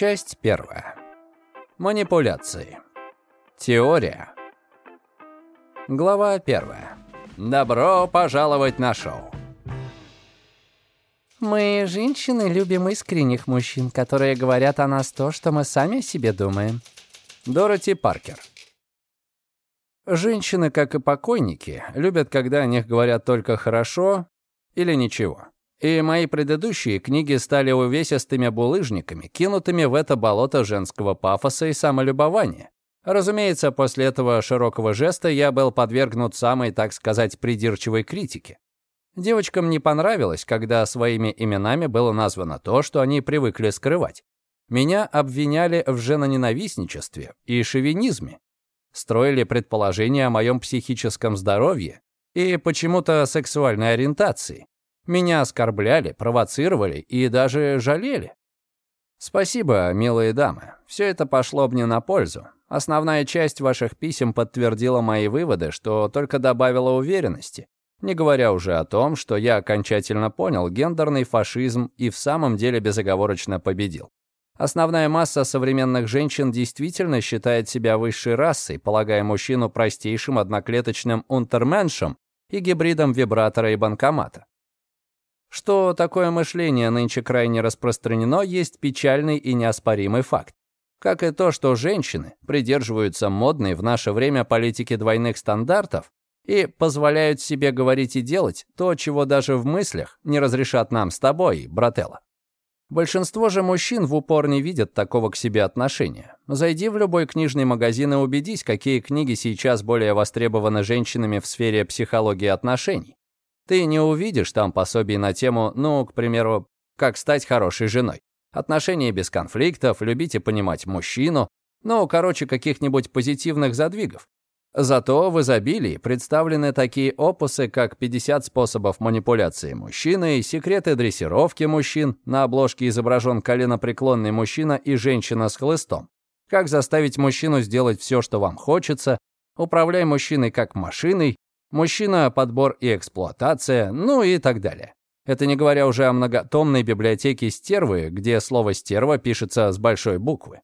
Часть первая. Манипуляции. Теория. Глава первая. Добро пожаловать на шоу. Мы, женщины, любим искренних мужчин, которые говорят о нас то, что мы сами о себе думаем. Дороти Паркер. Женщины, как и покойники, любят, когда о них говорят только хорошо или ничего. И мои предыдущие книги стали увесистыми булыжниками, кинутыми в это болото женского пафоса и самолюбования. Разумеется, после этого широкого жеста я был подвергнут самой, так сказать, придирчивой критике. Девочкам не понравилось, когда своими именами было названо то, что они привыкли скрывать. Меня обвиняли в женоненавистничестве и шовинизме. Строили предположения о моем психическом здоровье и почему-то сексуальной ориентации. Меня оскорбляли, провоцировали и даже жалели. Спасибо, милые дамы. Все это пошло мне на пользу. Основная часть ваших писем подтвердила мои выводы, что только добавила уверенности. Не говоря уже о том, что я окончательно понял гендерный фашизм и в самом деле безоговорочно победил. Основная масса современных женщин действительно считает себя высшей расой, полагая мужчину простейшим одноклеточным унтерменшем и гибридом вибратора и банкомата. Что такое мышление нынче крайне распространено, есть печальный и неоспоримый факт. Как и то, что женщины придерживаются модной в наше время политики двойных стандартов и позволяют себе говорить и делать то, чего даже в мыслях не разрешат нам с тобой, брателла. Большинство же мужчин в упор не видят такого к себе отношения. Зайди в любой книжный магазин и убедись, какие книги сейчас более востребованы женщинами в сфере психологии отношений. Ты не увидишь там пособий на тему, ну, к примеру, как стать хорошей женой. Отношения без конфликтов, любить и понимать мужчину. Ну, короче, каких-нибудь позитивных задвигов. Зато в изобилии представлены такие опусы, как 50 способов манипуляции мужчиной, секреты дрессировки мужчин, на обложке изображен коленопреклонный мужчина и женщина с хлыстом. Как заставить мужчину сделать все, что вам хочется, управляй мужчиной как машиной, Мужчина, подбор и эксплуатация, ну и так далее. Это не говоря уже о многотомной библиотеке стервы, где слово «стерва» пишется с большой буквы.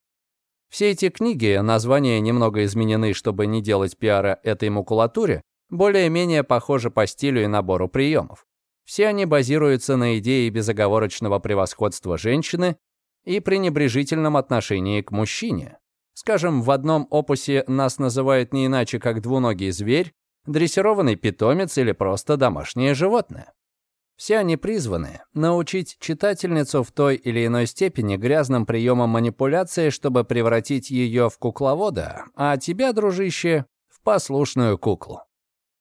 Все эти книги, названия немного изменены, чтобы не делать пиара этой макулатуре, более-менее похожи по стилю и набору приемов. Все они базируются на идее безоговорочного превосходства женщины и пренебрежительном отношении к мужчине. Скажем, в одном опусе нас называют не иначе, как двуногий зверь, дрессированный питомец или просто домашнее животное. Все они призваны научить читательницу в той или иной степени грязным приемам манипуляции, чтобы превратить ее в кукловода, а тебя, дружище, в послушную куклу.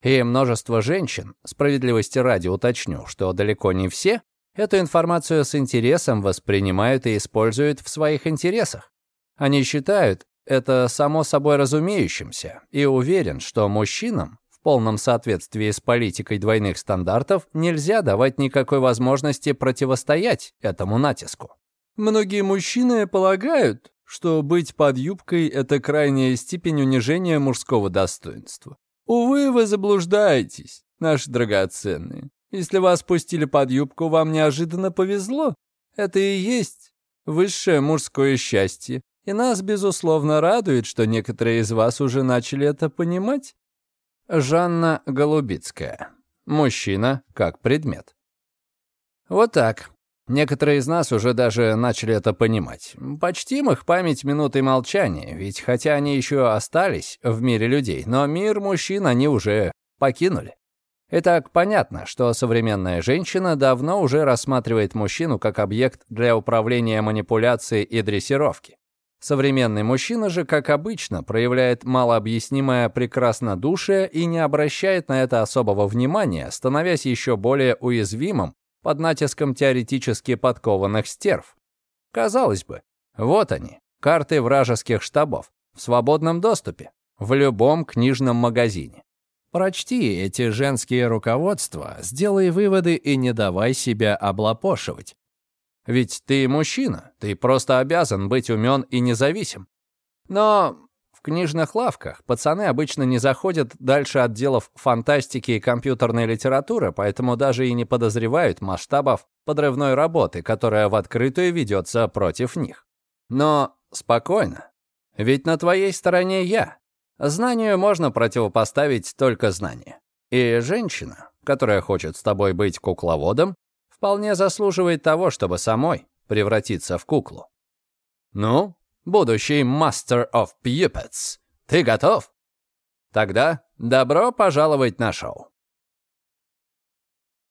И множество женщин, справедливости ради уточню, что далеко не все, эту информацию с интересом воспринимают и используют в своих интересах. Они считают это само собой разумеющимся и уверен, что мужчинам полном соответствии с политикой двойных стандартов нельзя давать никакой возможности противостоять этому натиску. Многие мужчины полагают, что быть под юбкой – это крайняя степень унижения мужского достоинства. Увы, вы заблуждаетесь, наши драгоценные. Если вас пустили под юбку, вам неожиданно повезло. Это и есть высшее мужское счастье. И нас, безусловно, радует, что некоторые из вас уже начали это понимать. Жанна Голубицкая. Мужчина как предмет. Вот так. Некоторые из нас уже даже начали это понимать. Почтим их память минутой молчания, ведь хотя они еще остались в мире людей, но мир мужчин они уже покинули. Итак, понятно, что современная женщина давно уже рассматривает мужчину как объект для управления манипуляцией и дрессировки. Современный мужчина же, как обычно, проявляет малообъяснимое прекраснодушие и не обращает на это особого внимания, становясь еще более уязвимым под натиском теоретически подкованных стерв. Казалось бы, вот они, карты вражеских штабов, в свободном доступе, в любом книжном магазине. Прочти эти женские руководства, сделай выводы и не давай себя облапошивать. Ведь ты мужчина, ты просто обязан быть умен и независим. Но в книжных лавках пацаны обычно не заходят дальше отделов фантастики и компьютерной литературы, поэтому даже и не подозревают масштабов подрывной работы, которая в открытую ведется против них. Но спокойно. Ведь на твоей стороне я. Знанию можно противопоставить только знание. И женщина, которая хочет с тобой быть кукловодом, вполне заслуживает того, чтобы самой превратиться в куклу. Ну, будущий Master of Puppets, ты готов? Тогда добро пожаловать на шоу.